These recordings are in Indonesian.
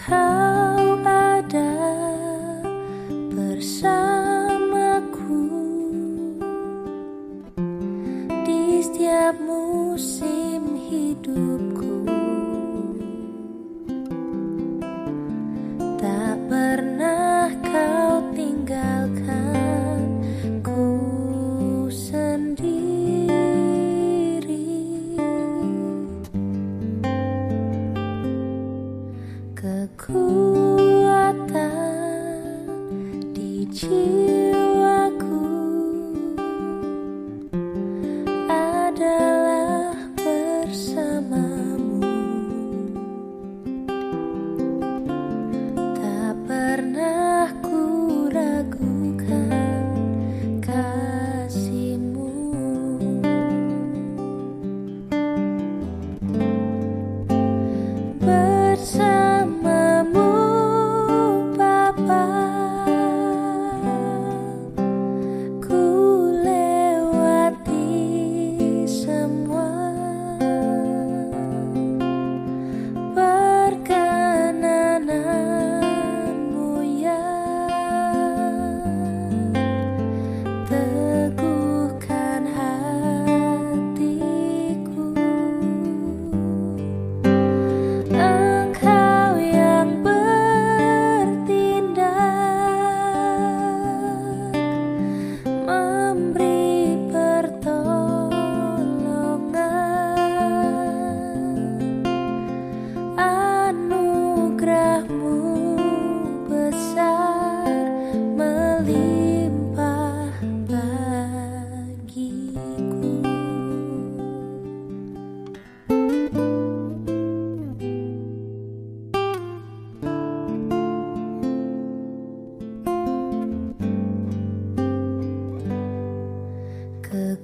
kau ada bersamaku di setiap musim hidup. Jiwaku adalah bersamamu. Tak pernah ku ragukan kasihmu. Bersama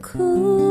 哭。